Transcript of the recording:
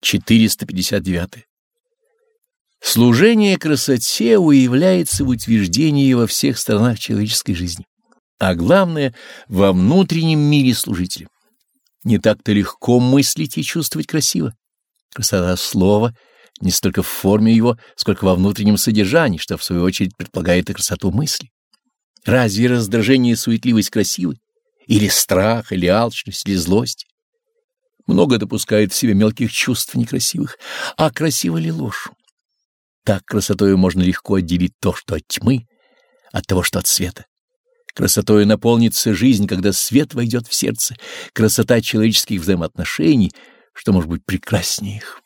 459. Служение красоте уявляется в утверждении во всех сторонах человеческой жизни, а главное — во внутреннем мире служителя. Не так-то легко мыслить и чувствовать красиво. Красота слова не столько в форме его, сколько во внутреннем содержании, что в свою очередь предполагает и красоту мысли. Разве раздражение и суетливость красивы? Или страх, или алчность, или злость? Много допускает в себе мелких чувств некрасивых, а красиво ли ложь? Так красотою можно легко отделить то, что от тьмы, от того, что от света. Красотою наполнится жизнь, когда свет войдет в сердце, красота человеческих взаимоотношений, что может быть прекраснее их.